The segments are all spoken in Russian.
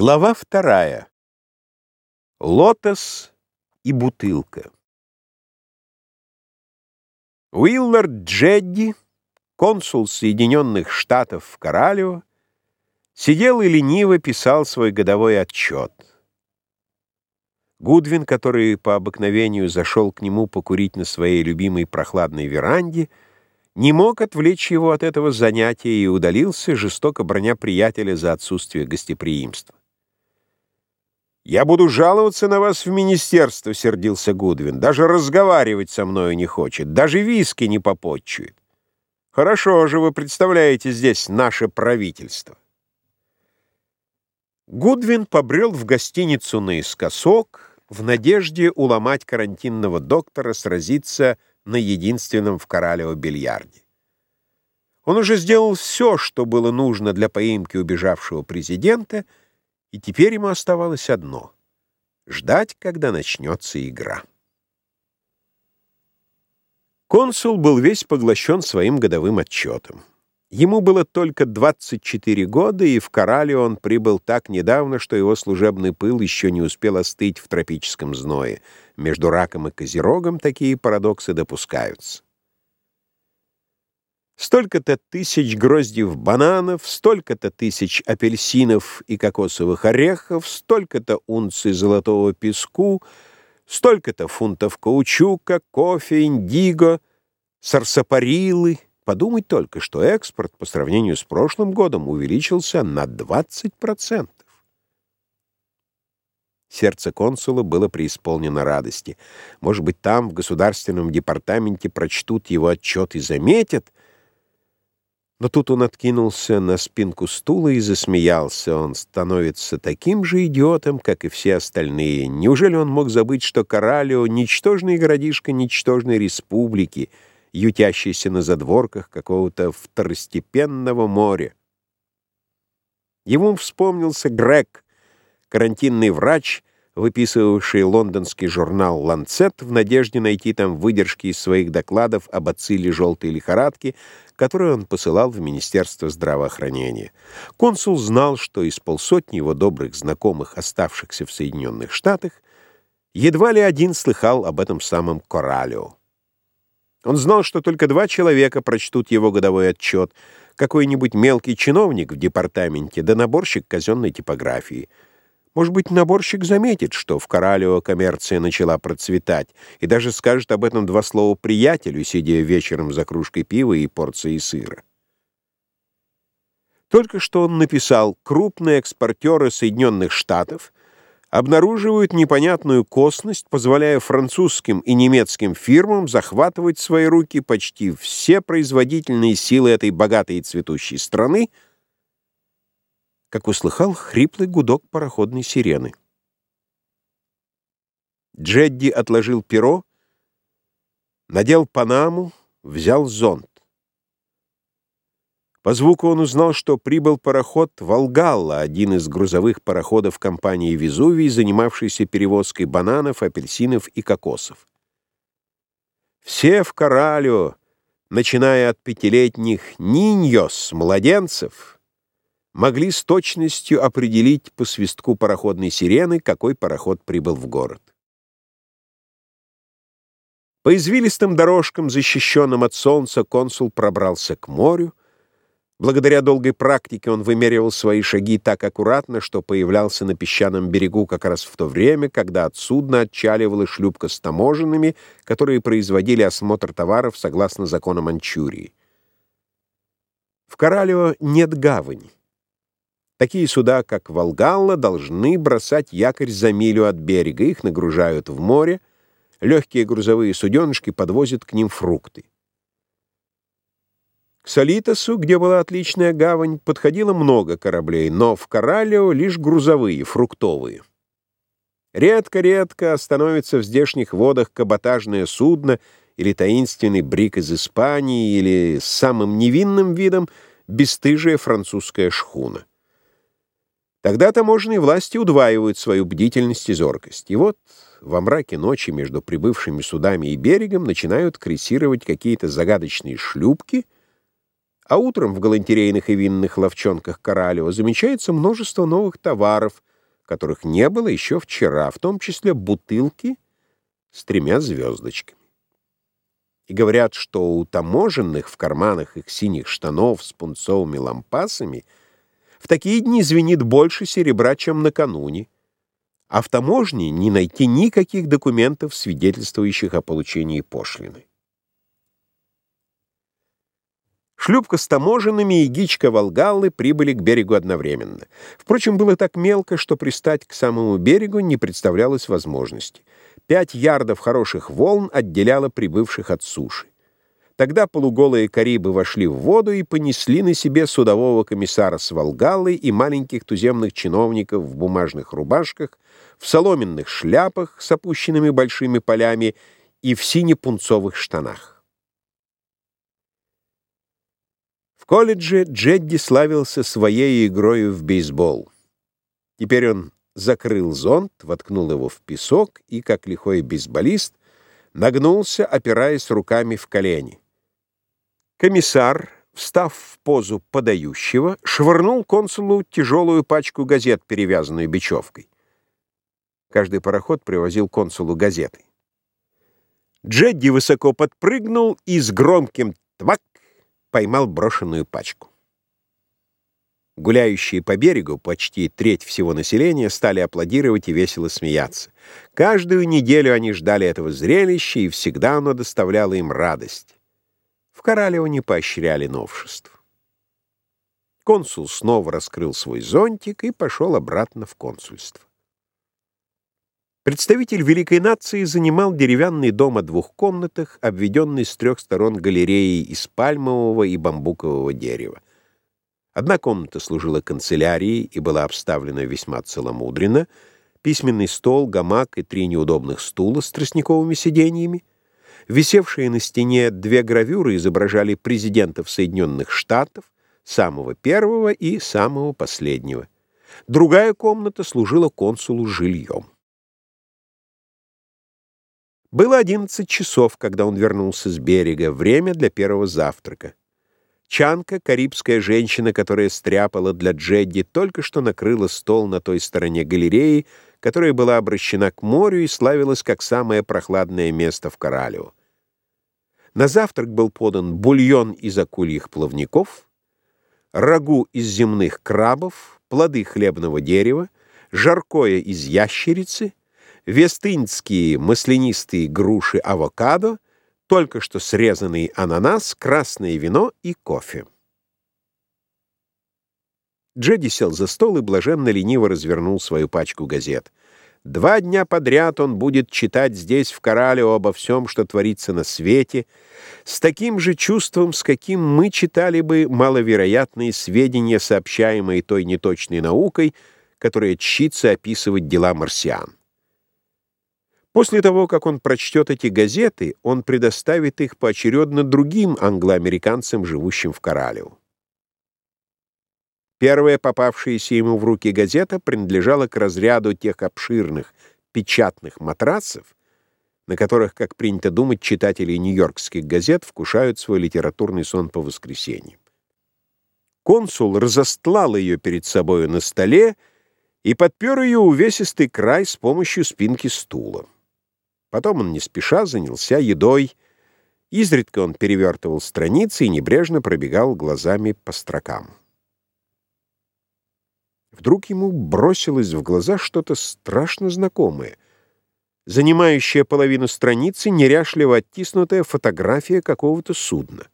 Глава вторая. Лотос и бутылка. Уиллард Джедди, консул Соединенных Штатов в Коралево, сидел и лениво писал свой годовой отчет. Гудвин, который по обыкновению зашел к нему покурить на своей любимой прохладной веранде, не мог отвлечь его от этого занятия и удалился, жестоко броня приятеля за отсутствие гостеприимства. «Я буду жаловаться на вас в министерство», — сердился Гудвин. «Даже разговаривать со мною не хочет, даже виски не попотчует. Хорошо же вы представляете здесь наше правительство». Гудвин побрел в гостиницу наискосок в надежде уломать карантинного доктора сразиться на единственном в Коралево бильярде. Он уже сделал все, что было нужно для поимки убежавшего президента — и теперь ему оставалось одно — ждать, когда начнется игра. Консул был весь поглощен своим годовым отчетом. Ему было только 24 года, и в Корале он прибыл так недавно, что его служебный пыл еще не успел остыть в тропическом зное. Между раком и козерогом такие парадоксы допускаются. Столько-то тысяч гроздьев бананов, столько-то тысяч апельсинов и кокосовых орехов, столько-то унций золотого песку, столько-то фунтов каучука, кофе, индиго, сарсапарилы. Подумать только, что экспорт по сравнению с прошлым годом увеличился на 20%. Сердце консула было преисполнено радости. Может быть, там, в государственном департаменте, прочтут его отчет и заметят — но тут он откинулся на спинку стула и засмеялся. Он становится таким же идиотом, как и все остальные. Неужели он мог забыть, что Коралио — ничтожный городишко ничтожной республики, ютящийся на задворках какого-то второстепенного моря? Ему вспомнился Грег, карантинный врач, выписывавший лондонский журнал «Ланцет» в надежде найти там выдержки из своих докладов об бацилле желтой лихорадки, которую он посылал в Министерство здравоохранения. Консул знал, что из полсотни его добрых знакомых, оставшихся в Соединенных Штатах, едва ли один слыхал об этом самом Коралио. Он знал, что только два человека прочтут его годовой отчет, какой-нибудь мелкий чиновник в департаменте да наборщик казенной типографии — может быть, наборщик заметит, что в Коралево коммерция начала процветать, и даже скажет об этом два слова приятелю, сидя вечером за кружкой пива и порцией сыра. Только что он написал «Крупные экспортеры Соединенных Штатов обнаруживают непонятную косность, позволяя французским и немецким фирмам захватывать в свои руки почти все производительные силы этой богатой и цветущей страны, как услыхал хриплый гудок пароходной сирены. Джедди отложил перо, надел панаму, взял зонт. По звуку он узнал, что прибыл пароход «Волгалла», один из грузовых пароходов компании «Везувий», занимавшийся перевозкой бананов, апельсинов и кокосов. Все в Коралио, начиная от пятилетних ниньос, младенцев, могли с точностью определить по свистку пароходной сирены, какой пароход прибыл в город. По извилистым дорожкам, защищенным от солнца, консул пробрался к морю. Благодаря долгой практике он вымеривал свои шаги так аккуратно, что появлялся на песчаном берегу как раз в то время, когда от судна отчаливала шлюпка с таможенными, которые производили осмотр товаров согласно законам Манчурии. В Коралево нет гавани. Такие суда, как «Волгалла», должны бросать якорь за милю от берега. Их нагружают в море. Легкие грузовые суденышки подвозят к ним фрукты. К Солитосу, где была отличная гавань, подходило много кораблей, но в Коралио лишь грузовые, фруктовые. Редко-редко остановится в здешних водах каботажное судно или таинственный брик из Испании, или с самым невинным видом бесстыжая французская шхуна. Тогда таможенные власти удваивают свою бдительность и зоркость. И вот во мраке ночи между прибывшими судами и берегом начинают крейсировать какие-то загадочные шлюпки, а утром в галантерейных и винных ловчонках Коралева замечается множество новых товаров — которых не было еще вчера, в том числе бутылки с тремя звездочками. И говорят, что у таможенных в карманах их синих штанов с пунцовыми лампасами в такие дни звенит больше серебра, чем накануне, а в таможне не найти никаких документов, свидетельствующих о получении пошлины. Шлюпка с таможенными и гичка Волгаллы прибыли к берегу одновременно. Впрочем, было так мелко, что пристать к самому берегу не представлялось возможности. Пять ярдов хороших волн отделяло прибывших от суши. Тогда полуголые карибы вошли в воду и понесли на себе судового комиссара с Волгаллой и маленьких туземных чиновников в бумажных рубашках, в соломенных шляпах с опущенными большими полями и в сине-пунцовых штанах. колледже Джедди славился своей игрой в бейсбол. Теперь он закрыл зонт, воткнул его в песок и, как лихой бейсболист, нагнулся, опираясь руками в колени. Комиссар, встав в позу подающего, швырнул консулу тяжелую пачку газет, перевязанную бечевкой. Каждый пароход привозил консулу газеты. Джедди высоко подпрыгнул и с громким «твак» поймал брошенную пачку. Гуляющие по берегу, почти треть всего населения, стали аплодировать и весело смеяться. Каждую неделю они ждали этого зрелища, и всегда оно доставляло им радость. В Коралево не поощряли новшеств. Консул снова раскрыл свой зонтик и пошел обратно в консульство. Представитель великой нации занимал деревянный дом о двух комнатах, обведенный с трех сторон галереей из пальмового и бамбукового дерева. Одна комната служила канцелярией и была обставлена весьма целомудренно, письменный стол, гамак и три неудобных стула с тростниковыми сиденьями. Висевшие на стене две гравюры изображали президентов Соединенных Штатов, самого первого и самого последнего. Другая комната служила консулу жильем. Было одиннадцать часов, когда он вернулся с берега, время для первого завтрака. Чанка, карибская женщина, которая стряпала для Джедди, только что накрыла стол на той стороне галереи, которая была обращена к морю и славилась как самое прохладное место в Коралео. На завтрак был подан бульон из акульих плавников, рагу из земных крабов, плоды хлебного дерева, жаркое из ящерицы — вестынские маслянистые груши авокадо, только что срезанный ананас, красное вино и кофе. Джеди сел за стол и блаженно-лениво развернул свою пачку газет. Два дня подряд он будет читать здесь, в Коралео, обо всем, что творится на свете, с таким же чувством, с каким мы читали бы маловероятные сведения, сообщаемые той неточной наукой, которая чтится описывать дела марсиан. После того, как он прочтет эти газеты, он предоставит их поочередно другим англоамериканцам, живущим в Коралево. Первая попавшаяся ему в руки газета принадлежала к разряду тех обширных печатных матрацев, на которых, как принято думать, читатели нью-йоркских газет вкушают свой литературный сон по воскресеньям. Консул разостлал ее перед собою на столе и подпер ее увесистый край с помощью спинки стула. Потом он не спеша занялся едой. Изредка он перевертывал страницы и небрежно пробегал глазами по строкам. Вдруг ему бросилось в глаза что-то страшно знакомое. Занимающая половину страницы неряшливо оттиснутая фотография какого-то судна.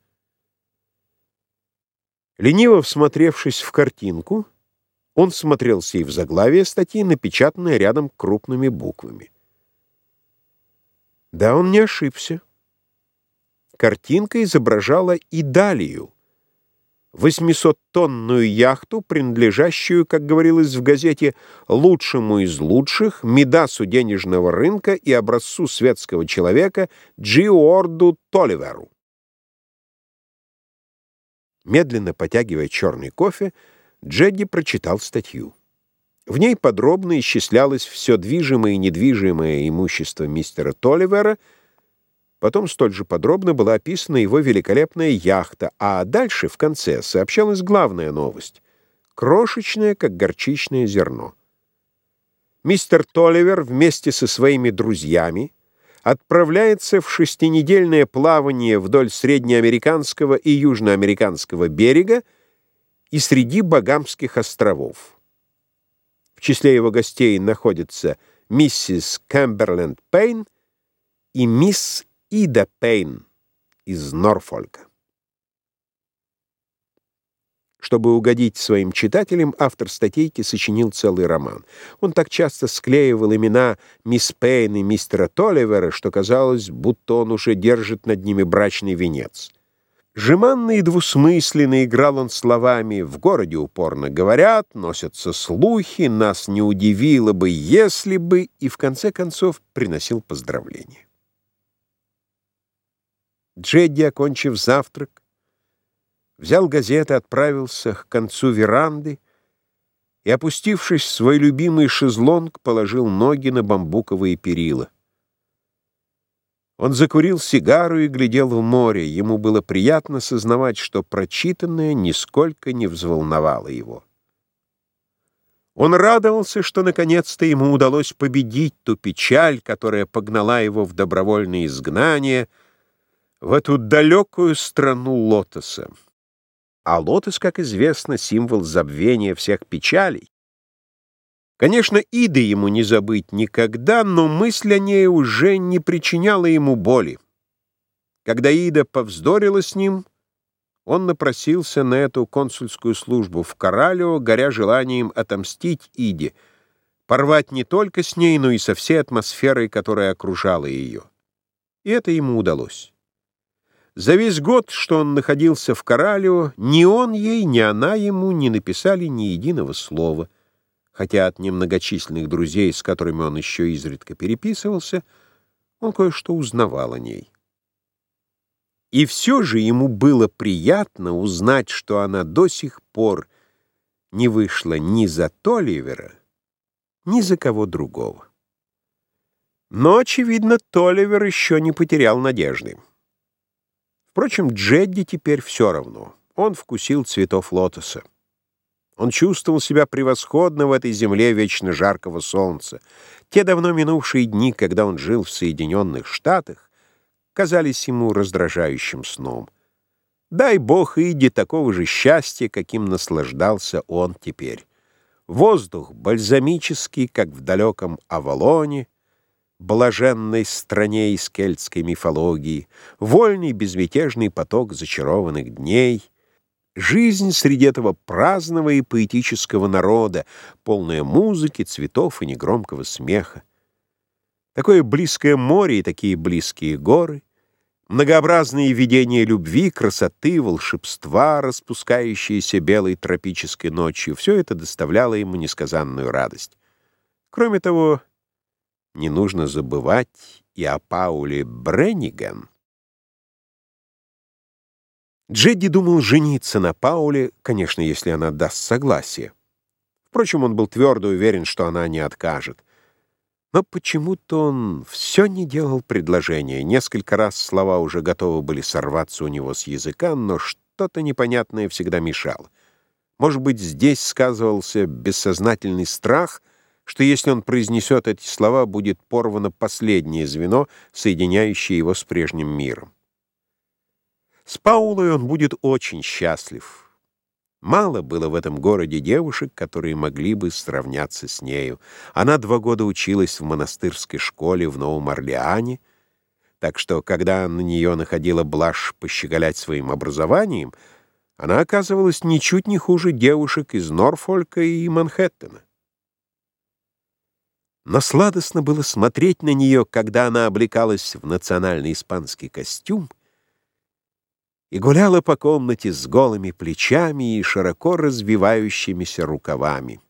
Лениво всмотревшись в картинку, он смотрелся и в заглавие статьи, напечатанное рядом крупными буквами. Да, он не ошибся. Картинка изображала Идалию, 800-тонную яхту, принадлежащую, как говорилось в газете, лучшему из лучших, медасу денежного рынка и образцу светского человека Джиорду Толиверу. Медленно потягивая черный кофе, Джедди прочитал статью. В ней подробно исчислялось все движимое и недвижимое имущество мистера Толивера, потом столь же подробно была описана его великолепная яхта, а дальше, в конце, сообщалась главная новость — крошечная, как горчичное зерно. мистер Толивер вместе со своими друзьями отправляется в шестинедельное плавание вдоль среднеамериканского и южноамериканского берега и среди Багамских островов. В числе его гостей находятся миссис Кэмберленд Пейн и мисс Ида Пейн из Норфолька. Чтобы угодить своим читателям, автор статейки сочинил целый роман. Он так часто склеивал имена мисс Пейн и мистера Толливера, что казалось, будто он уже держит над ними брачный венец. Жеманно и двусмысленно играл он словами «в городе упорно говорят, носятся слухи, нас не удивило бы, если бы» и в конце концов приносил поздравления. Джедди, окончив завтрак, взял газеты, отправился к концу веранды и, опустившись в свой любимый шезлонг, положил ноги на бамбуковые перила. Он закурил сигару и глядел в море. Ему было приятно сознавать, что прочитанное нисколько не взволновало его. Он радовался, что наконец-то ему удалось победить ту печаль, которая погнала его в добровольное изгнание, в эту далекую страну лотоса. А лотос, как известно, символ забвения всех печалей. Конечно, Иды ему не забыть никогда, но мысль о ней уже не причиняла ему боли. Когда Ида повздорила с ним, он напросился на эту консульскую службу в Коралио, горя желанием отомстить Иде, порвать не только с ней, но и со всей атмосферой, которая окружала ее. И это ему удалось. За весь год, что он находился в Коралио, ни он ей, ни она ему не написали ни единого слова, хотя от немногочисленных друзей, с которыми он еще изредка переписывался, он кое-что узнавал о ней. И все же ему было приятно узнать, что она до сих пор не вышла ни за Толивера, ни за кого другого. Но, очевидно, Толивер еще не потерял надежды. Впрочем, Джедди теперь все равно. Он вкусил цветов лотоса. Он чувствовал себя превосходно в этой земле вечно жаркого солнца. Те давно минувшие дни, когда он жил в Соединенных Штатах, казались ему раздражающим сном. Дай бог Иди такого же счастья, каким наслаждался он теперь. Воздух бальзамический, как в далеком Авалоне, блаженной стране из кельтской мифологии, вольный безмятежный поток зачарованных дней, жизнь среди этого праздного и поэтического народа, полная музыки, цветов и негромкого смеха. Такое близкое море и такие близкие горы, многообразные видения любви, красоты, волшебства, распускающиеся белой тропической ночью, все это доставляло ему несказанную радость. Кроме того, не нужно забывать и о Пауле Бренниган. Джедди думал жениться на Пауле, конечно, если она даст согласие. Впрочем, он был твердо уверен, что она не откажет. Но почему-то он все не делал предложения. Несколько раз слова уже готовы были сорваться у него с языка, но что-то непонятное всегда мешало. Может быть, здесь сказывался бессознательный страх — что если он произнесет эти слова, будет порвано последнее звено, соединяющее его с прежним миром. С Паулой он будет очень счастлив. Мало было в этом городе девушек, которые могли бы сравняться с нею. Она два года училась в монастырской школе в Новом Орлеане, так что, когда на нее находила блажь пощеголять своим образованием, она оказывалась ничуть не хуже девушек из Норфолька и Манхэттена. Но сладостно было смотреть на нее, когда она облекалась в национальный испанский костюм и гуляла по комнате с голыми плечами и широко развивающимися рукавами.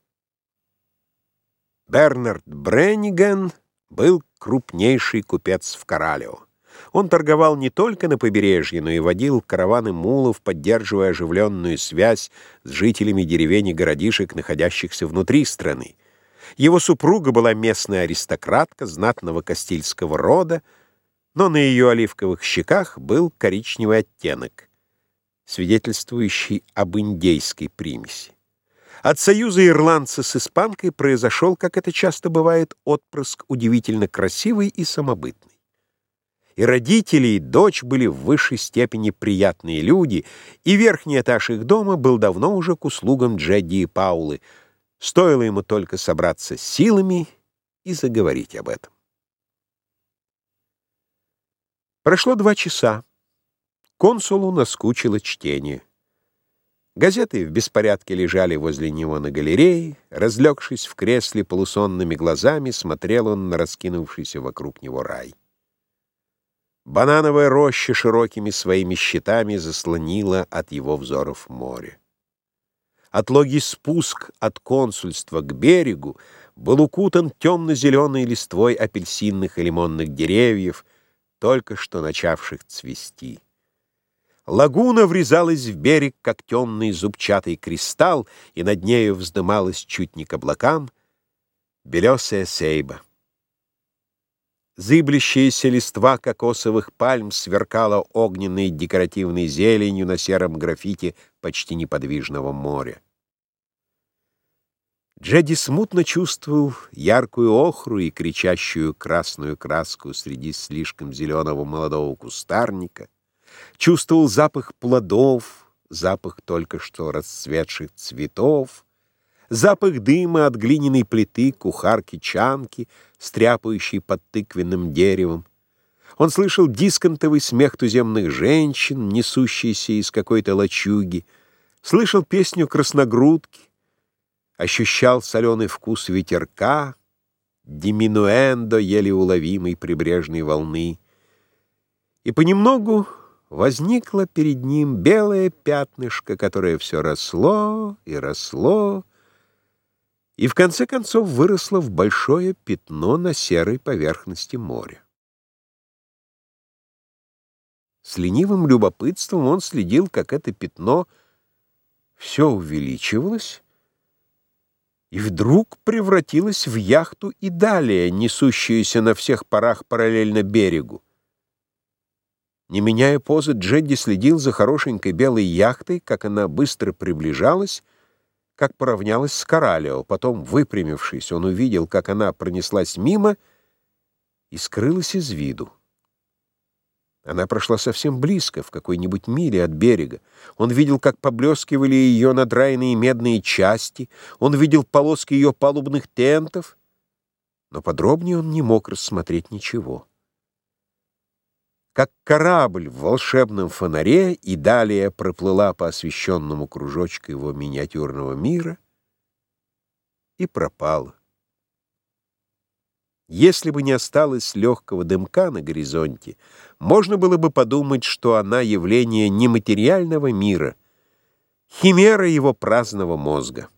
Бернард Бренниген был крупнейший купец в Коралео. Он торговал не только на побережье, но и водил караваны мулов, поддерживая оживленную связь с жителями деревень и городишек, находящихся внутри страны. Его супруга была местная аристократка знатного кастильского рода, но на ее оливковых щеках был коричневый оттенок, свидетельствующий об индейской примеси. От союза ирландца с испанкой произошел, как это часто бывает, отпрыск удивительно красивый и самобытный. И родители, и дочь были в высшей степени приятные люди, и верхний этаж их дома был давно уже к услугам Джедди и Паулы. Стоило ему только собраться с силами и заговорить об этом. Прошло два часа. Консулу наскучило чтение. Газеты в беспорядке лежали возле него на галерее. Разлегшись в кресле полусонными глазами, смотрел он на раскинувшийся вокруг него рай. Банановая роща широкими своими щитами заслонила от его взоров море. Отлогий спуск от консульства к берегу был укутан темно-зеленой листвой апельсинных и лимонных деревьев, только что начавших цвести. Лагуна врезалась в берег, как темный зубчатый кристалл, и над нею вздымалась чуть не к облакам белесая сейба. Зыблящаяся листва кокосовых пальм сверкала огненной декоративной зеленью на сером графите почти неподвижного моря. Джеди смутно чувствовал яркую охру и кричащую красную краску среди слишком зеленого молодого кустарника, чувствовал запах плодов, запах только что расцветших цветов, запах дыма от глиняной плиты, кухарки-чанки, стряпающей под тыквенным деревом. Он слышал дисконтовый смех туземных женщин, несущийся из какой-то лачуги, слышал песню красногрудки, ощущал соленый вкус ветерка, диминуэндо еле уловимой прибрежной волны, и понемногу возникло перед ним белое пятнышко, которое все росло и росло, и в конце концов выросло в большое пятно на серой поверхности моря. С ленивым любопытством он следил, как это пятно все увеличивалось и вдруг превратилось в яхту и далее, несущуюся на всех парах параллельно берегу. Не меняя позы, Джедди следил за хорошенькой белой яхтой, как она быстро приближалась, как поравнялась с Коралио. Потом, выпрямившись, он увидел, как она пронеслась мимо и скрылась из виду. Она прошла совсем близко, в какой-нибудь миле от берега. Он видел, как поблескивали ее надраенные медные части, он видел полоски ее палубных тентов, но подробнее он не мог рассмотреть ничего как корабль в волшебном фонаре и далее проплыла по освещенному кружочку его миниатюрного мира и пропала. Если бы не осталось легкого дымка на горизонте, можно было бы подумать, что она явление нематериального мира, химера его праздного мозга.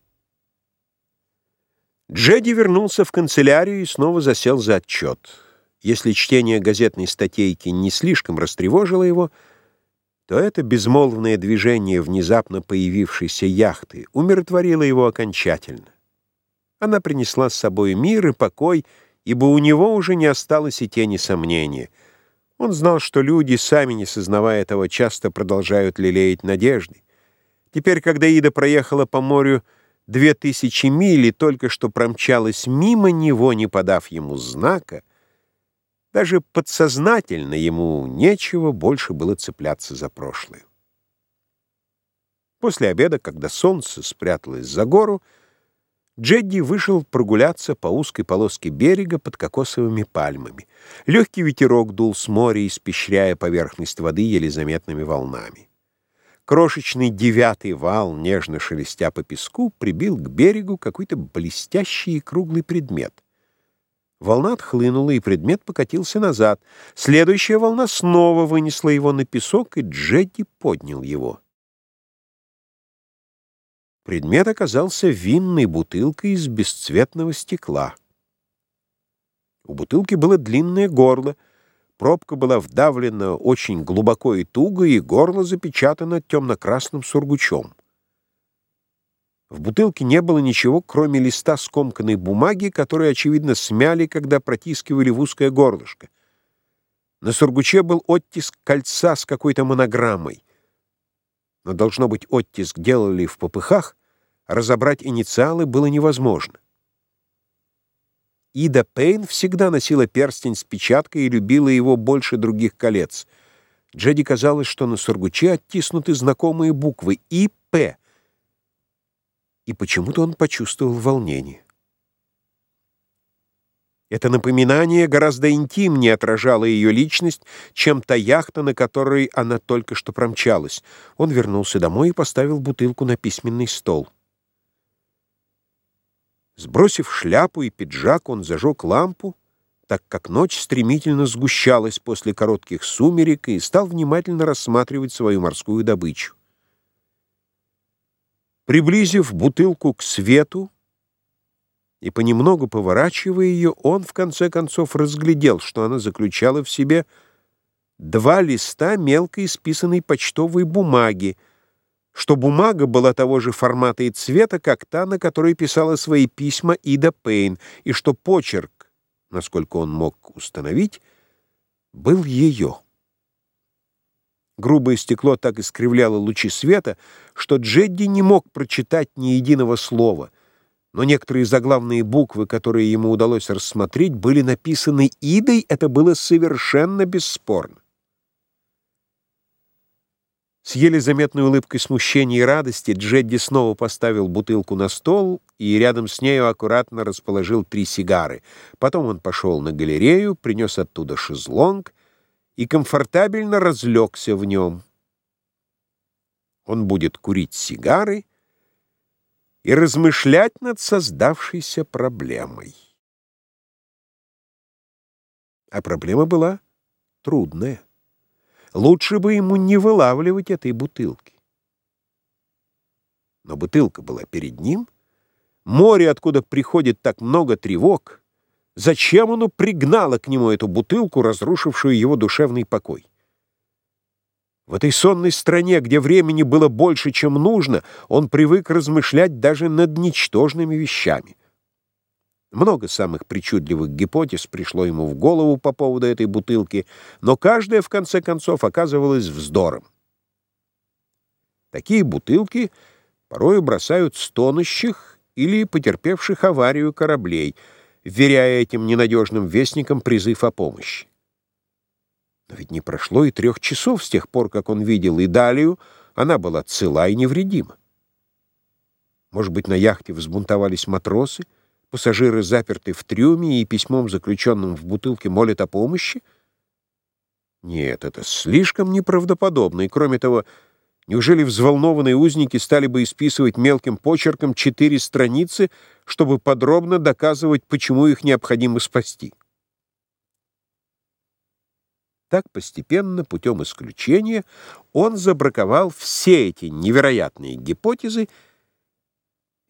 Джеди вернулся в канцелярию и снова засел за отчет. Если чтение газетной статейки не слишком растревожило его, то это безмолвное движение внезапно появившейся яхты умиротворило его окончательно. Она принесла с собой мир и покой, ибо у него уже не осталось и тени сомнения. Он знал, что люди, сами не сознавая этого, часто продолжают лелеять надежды. Теперь, когда Ида проехала по морю две тысячи миль и только что промчалась мимо него, не подав ему знака, даже подсознательно ему нечего больше было цепляться за прошлое. После обеда, когда солнце спряталось за гору, Джедди вышел прогуляться по узкой полоске берега под кокосовыми пальмами. Легкий ветерок дул с моря, испещряя поверхность воды еле заметными волнами. Крошечный девятый вал, нежно шелестя по песку, прибил к берегу какой-то блестящий и круглый предмет — Волна отхлынула, и предмет покатился назад. Следующая волна снова вынесла его на песок, и Джедди поднял его. Предмет оказался винной бутылкой из бесцветного стекла. У бутылки было длинное горло, пробка была вдавлена очень глубоко и туго, и горло запечатано темно-красным сургучом. В бутылке не было ничего, кроме листа скомканной бумаги, которую, очевидно, смяли, когда протискивали в узкое горлышко. На сургуче был оттиск кольца с какой-то монограммой. Но, должно быть, оттиск делали в попыхах, разобрать инициалы было невозможно. Ида Пейн всегда носила перстень с печаткой и любила его больше других колец. Джеди казалось, что на сургуче оттиснуты знакомые буквы И, П. И почему-то он почувствовал волнение. Это напоминание гораздо интимнее отражало ее личность, чем та яхта, на которой она только что промчалась. Он вернулся домой и поставил бутылку на письменный стол. Сбросив шляпу и пиджак, он зажег лампу, так как ночь стремительно сгущалась после коротких сумерек и стал внимательно рассматривать свою морскую добычу. Приблизив бутылку к свету и понемногу поворачивая ее, он в конце концов разглядел, что она заключала в себе два листа мелко исписанной почтовой бумаги, что бумага была того же формата и цвета, как та, на которой писала свои письма Ида Пейн, и что почерк, насколько он мог установить, был ее. Грубое стекло так искривляло лучи света, что Джедди не мог прочитать ни единого слова, но некоторые заглавные буквы, которые ему удалось рассмотреть, были написаны Идой, это было совершенно бесспорно. С еле заметной улыбкой смущения и радости Джедди снова поставил бутылку на стол и рядом с нею аккуратно расположил три сигары. Потом он пошел на галерею, принес оттуда шезлонг и комфортабельно разлегся в нем. Он будет курить сигары и размышлять над создавшейся проблемой. А проблема была трудная. Лучше бы ему не вылавливать этой бутылки. Но бутылка была перед ним. Море, откуда приходит так много тревог. Зачем оно пригнало к нему эту бутылку, разрушившую его душевный покой? В этой сонной стране, где времени было больше, чем нужно, он привык размышлять даже над ничтожными вещами. Много самых причудливых гипотез пришло ему в голову по поводу этой бутылки, но каждая, в конце концов, оказывалась вздором. Такие бутылки порою бросают стонущих или потерпевших аварию кораблей, вверяя этим ненадежным вестникам призыв о помощи. Но ведь не прошло и трех часов с тех пор, как он видел Идалию, она была цела и невредима. Может быть, на яхте взбунтовались матросы, Пассажиры заперты в трюме и письмом, заключенным в бутылке, молят о помощи? Нет, это слишком неправдоподобно. И кроме того, неужели взволнованные узники стали бы исписывать мелким почерком четыре страницы, чтобы подробно доказывать, почему их необходимо спасти? Так постепенно, путем исключения, он забраковал все эти невероятные гипотезы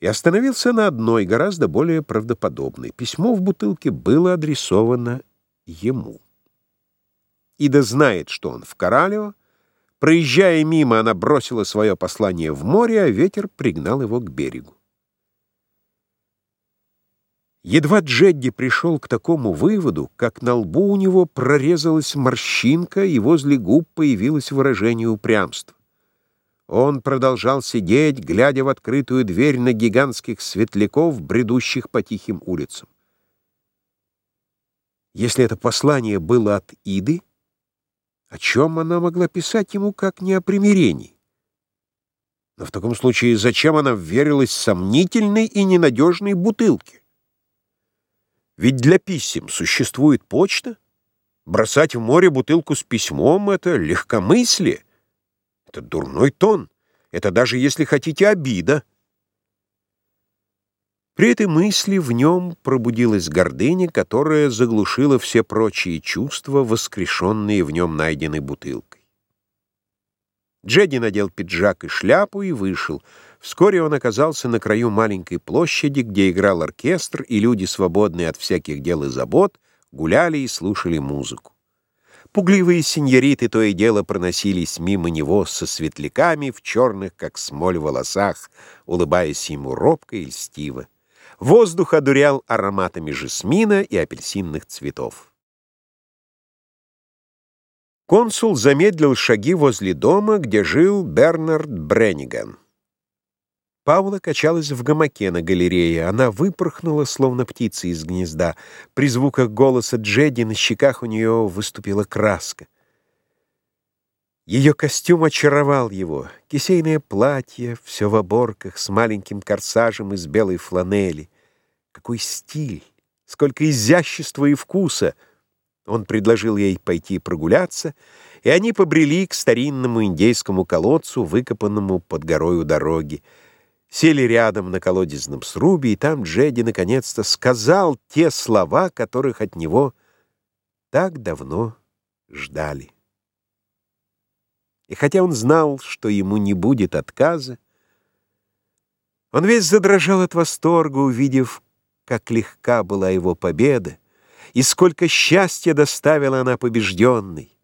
и остановился на одной, гораздо более правдоподобной. Письмо в бутылке было адресовано ему. Ида знает, что он в Коралево. Проезжая мимо, она бросила свое послание в море, а ветер пригнал его к берегу. Едва Джедди пришел к такому выводу, как на лбу у него прорезалась морщинка, и возле губ появилось выражение упрямства. Он продолжал сидеть, глядя в открытую дверь на гигантских светляков, бредущих по тихим улицам. Если это послание было от Иды, о чем она могла писать ему, как не о примирении? Но в таком случае зачем она верилась сомнительной и ненадежной бутылке? Ведь для писем существует почта. Бросать в море бутылку с письмом — это легкомыслие. Это дурной тон. Это даже, если хотите, обида. При этой мысли в нем пробудилась гордыня, которая заглушила все прочие чувства, воскрешенные в нем найденной бутылкой. Джедди надел пиджак и шляпу и вышел. Вскоре он оказался на краю маленькой площади, где играл оркестр, и люди, свободные от всяких дел и забот, гуляли и слушали музыку. Пугливые сеньориты то и дело проносились мимо него со светляками в черных, как смоль, волосах, улыбаясь ему робко и льстиво. Воздух одурял ароматами жасмина и апельсинных цветов. Консул замедлил шаги возле дома, где жил Бернард Бренниган. Паула качалась в гамаке на галерее. Она выпорхнула, словно птица из гнезда. При звуках голоса Джеди на щеках у нее выступила краска. Ее костюм очаровал его. Кисейное платье, все в оборках, с маленьким корсажем из белой фланели. Какой стиль, сколько изящества и вкуса! Он предложил ей пойти прогуляться, и они побрели к старинному индейскому колодцу, выкопанному под горой у дороги. Сели рядом на колодезном срубе, и там Джеди наконец-то сказал те слова, которых от него так давно ждали. И хотя он знал, что ему не будет отказа, он весь задрожал от восторга, увидев, как легка была его победа, и сколько счастья доставила она побежденной.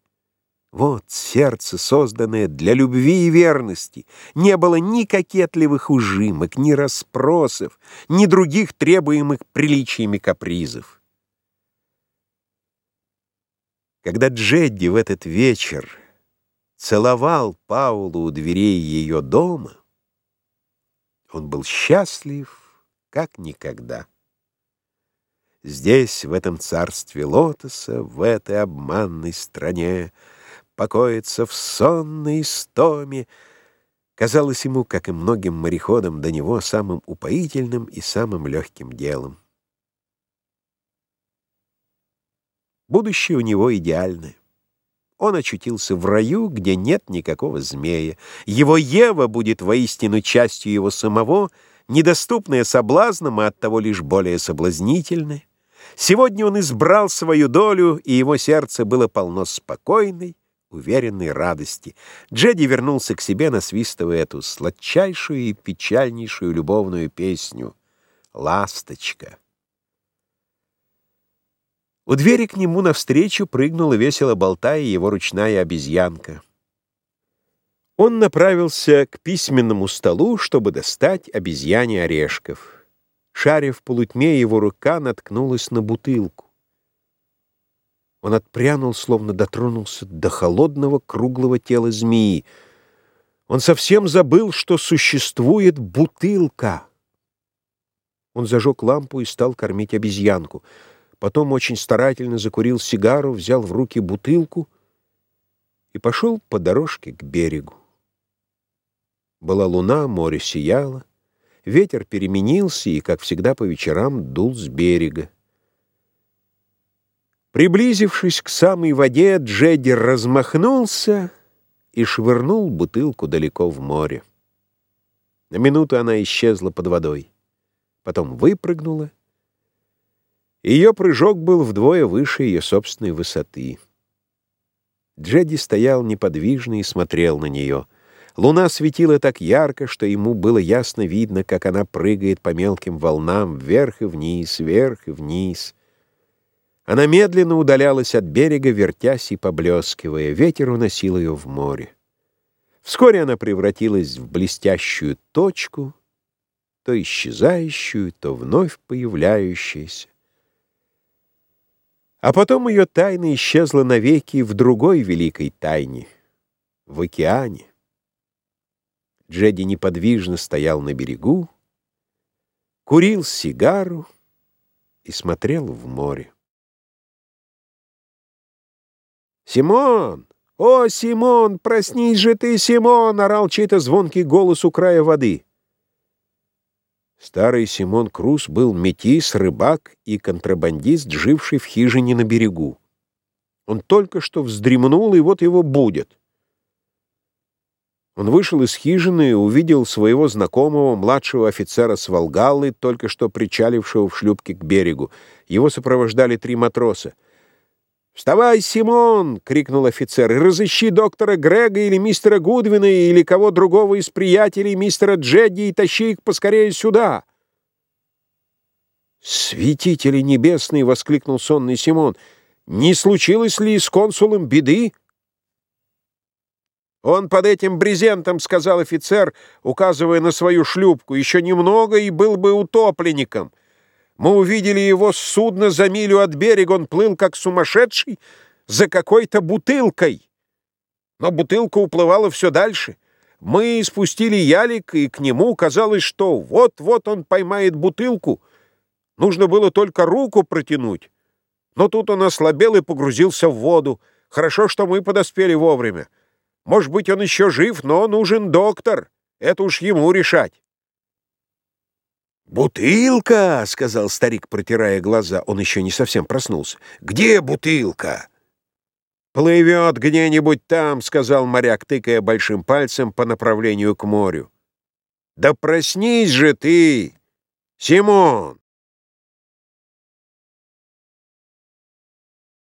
Вот сердце, созданное для любви и верности. Не было ни кокетливых ужимок, ни расспросов, ни других требуемых приличиями капризов. Когда Джедди в этот вечер целовал Паулу у дверей ее дома, он был счастлив, как никогда. Здесь, в этом царстве лотоса, в этой обманной стране, покоится в сонной истоме, казалось ему, как и многим мореходам до него, самым упоительным и самым легким делом. Будущее у него идеальное. Он очутился в раю, где нет никакого змея. Его Ева будет воистину частью его самого, недоступная соблазнам, а оттого лишь более соблазнительная. Сегодня он избрал свою долю, и его сердце было полно спокойной, уверенной радости. Джеди вернулся к себе, насвистывая эту сладчайшую и печальнейшую любовную песню «Ласточка». У двери к нему навстречу прыгнула весело болтая его ручная обезьянка. Он направился к письменному столу, чтобы достать обезьяне орешков. Шаря в полутьме, его рука наткнулась на бутылку. Он отпрянул, словно дотронулся до холодного круглого тела змеи. Он совсем забыл, что существует бутылка. Он зажег лампу и стал кормить обезьянку. Потом очень старательно закурил сигару, взял в руки бутылку и пошел по дорожке к берегу. Была луна, море сияло, ветер переменился и, как всегда по вечерам, дул с берега. Приблизившись к самой воде, Джедди размахнулся и швырнул бутылку далеко в море. На минуту она исчезла под водой. Потом выпрыгнула. Ее прыжок был вдвое выше ее собственной высоты. Джедди стоял неподвижно и смотрел на нее. Луна светила так ярко, что ему было ясно видно, как она прыгает по мелким волнам вверх и вниз, вверх и вниз — она медленно удалялась от берега, вертясь и поблескивая. Ветер уносил ее в море. Вскоре она превратилась в блестящую точку, то исчезающую, то вновь появляющуюся. А потом ее тайна исчезла навеки в другой великой тайне — в океане. Джеди неподвижно стоял на берегу, курил сигару и смотрел в море. «Симон! О, Симон! Проснись же ты, Симон!» — орал чей-то звонкий голос у края воды. Старый Симон Круз был метис, рыбак и контрабандист, живший в хижине на берегу. Он только что вздремнул, и вот его будет. Он вышел из хижины и увидел своего знакомого, младшего офицера с Волгаллы, только что причалившего в шлюпке к берегу. Его сопровождали три матроса. «Вставай, Симон!» — крикнул офицер. «И разыщи доктора Грега или мистера Гудвина или кого другого из приятелей мистера Джедди и тащи их поскорее сюда!» «Святители небесные!» — воскликнул сонный Симон. «Не случилось ли с консулом беды?» «Он под этим брезентом», — сказал офицер, указывая на свою шлюпку. «Еще немного и был бы утопленником». Мы увидели его с судна за милю от берега, он плыл как сумасшедший за какой-то бутылкой. Но бутылка уплывала все дальше. Мы спустили ялик, и к нему казалось, что вот-вот он поймает бутылку. Нужно было только руку протянуть. Но тут он ослабел и погрузился в воду. Хорошо, что мы подоспели вовремя. Может быть, он еще жив, но нужен доктор. Это уж ему решать. «Бутылка!» — сказал старик, протирая глаза. Он еще не совсем проснулся. «Где бутылка?» «Плывет где-нибудь там», — сказал моряк, тыкая большим пальцем по направлению к морю. «Да проснись же ты, Симон!»